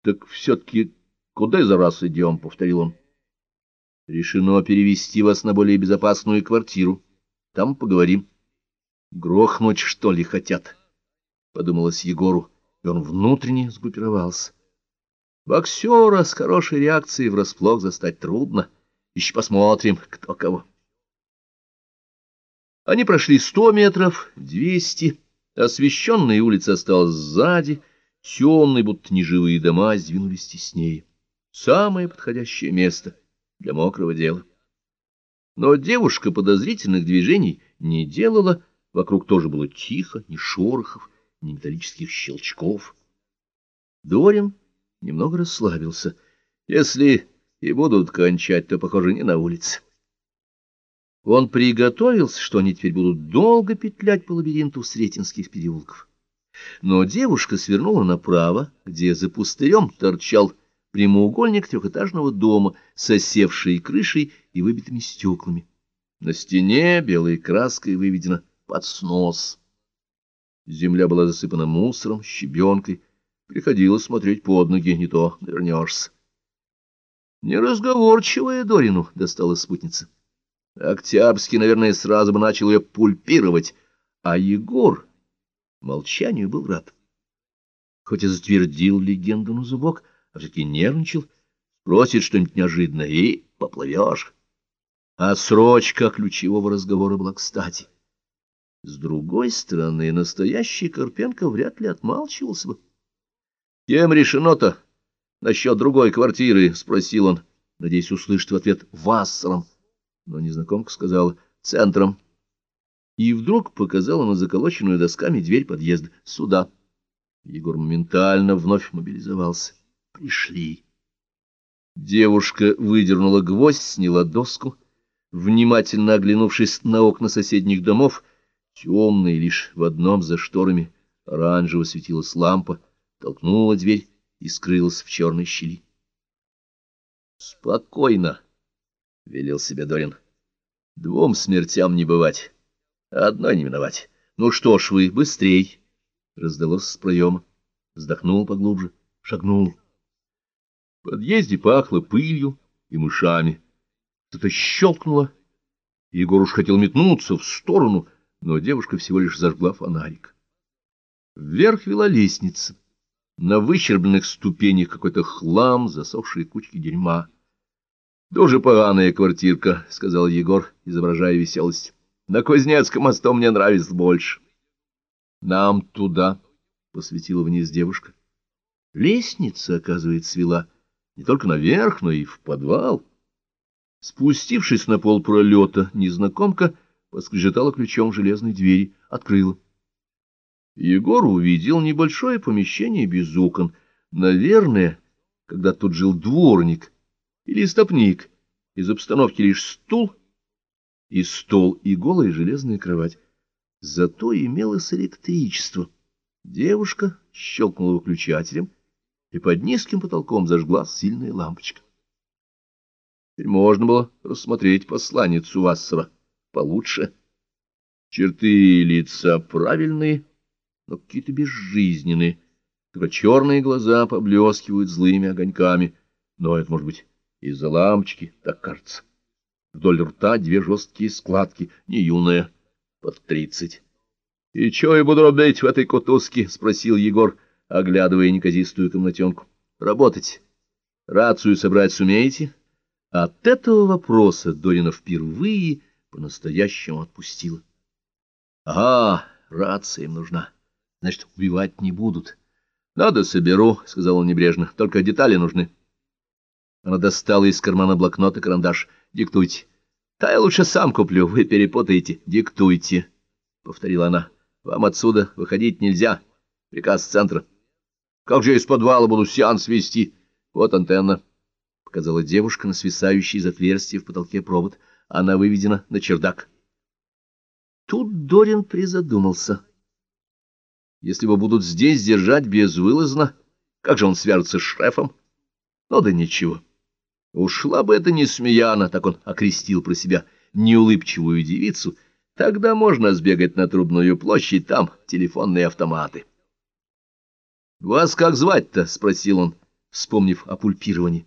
— Так все-таки куда за раз идем? — повторил он. — Решено перевести вас на более безопасную квартиру. Там поговорим. — Грохнуть, что ли, хотят? — подумалось Егору, и он внутренне сгруппировался. Боксера с хорошей реакцией врасплох застать трудно. Еще посмотрим, кто кого. Они прошли сто метров, двести. Освещенная улица осталась сзади, темные, будто неживые дома, сдвинулись теснее. Самое подходящее место для мокрого дела. Но девушка подозрительных движений не делала, вокруг тоже было тихо, ни шорохов, ни металлических щелчков. Дорин немного расслабился. Если и будут кончать, то, похоже, не на улице. Он приготовился, что они теперь будут долго петлять по лабиринту Сретенских переулков. Но девушка свернула направо, где за пустырем торчал прямоугольник трехэтажного дома с осевшей крышей и выбитыми стеклами. На стене белой краской выведено «под снос». Земля была засыпана мусором, щебенкой. Приходилось смотреть под ноги, не то навернешься. Неразговорчивая Дорину достала спутница. Октябрьский, наверное, сразу бы начал ее пульпировать, а Егор молчанию был рад. Хоть и затвердил легенду на зубок, а все-таки нервничал, спросит что-нибудь неожиданное, и поплывешь. А срочка ключевого разговора была кстати. С другой стороны, настоящий Карпенко вряд ли отмалчивался бы. — Кем решено-то? Насчет другой квартиры, — спросил он, надеясь услышать в ответ «Вассером» но незнакомка сказала «центром». И вдруг показала на заколоченную досками дверь подъезда «сюда». Егор моментально вновь мобилизовался. «Пришли». Девушка выдернула гвоздь, сняла доску, внимательно оглянувшись на окна соседних домов, темные лишь в одном за шторами, оранжево светилась лампа, толкнула дверь и скрылась в черной щели. «Спокойно!» — велел себе Дорин. — Двум смертям не бывать, одной не миновать. Ну что ж вы, быстрей! — раздалось с проема. Вздохнул поглубже, шагнул. В подъезде пахло пылью и мышами. Что-то щелкнуло. Егор уж хотел метнуться в сторону, но девушка всего лишь зажгла фонарик. Вверх вела лестница. На выщербленных ступенях какой-то хлам, засохшие кучки дерьма. — Дуже поганая квартирка, — сказал Егор, изображая веселость. — На Кузнецком мосту мне нравится больше. — Нам туда, — посветила вниз девушка. Лестница, оказывается, вела не только наверх, но и в подвал. Спустившись на пол пролета, незнакомка поскрежетала ключом железной двери, открыла. Егор увидел небольшое помещение без окон. Наверное, когда тут жил дворник — или истопник, из обстановки лишь стул, и стол, и голая железная кровать. Зато имелось электричество. Девушка щелкнула выключателем, и под низким потолком зажгла сильная лампочка. Теперь можно было рассмотреть посланницу Вассера получше. Черты лица правильные, но какие-то безжизненные. Только черные глаза поблескивают злыми огоньками, но это может быть из-за лампочки, так кажется. Вдоль рта две жесткие складки, не юная, под тридцать. — И чё я буду робить в этой кутузке? — спросил Егор, оглядывая неказистую комнатенку. — Работать. Рацию собрать сумеете? От этого вопроса Дорина впервые по-настоящему отпустила. — Ага, рация им нужна. Значит, убивать не будут. — Надо соберу, — сказал он небрежно, — только детали нужны. — она достала из кармана блокнот и карандаш. «Диктуйте». «Да я лучше сам куплю, вы перепутаете. Диктуйте», — повторила она. «Вам отсюда выходить нельзя. Приказ центра». «Как же я из подвала буду сеанс вести?» «Вот антенна», — показала девушка на свисающий из отверстия в потолке провод. Она выведена на чердак. Тут Дорин призадумался. Если его будут здесь держать безвылазно, как же он свяжется с шефом? Ну да ничего. Ушла бы это не Смеяна, так он окрестил про себя неулыбчивую девицу, тогда можно сбегать на Трубную площадь, там телефонные автоматы. — Вас как звать-то? — спросил он, вспомнив о пульпировании.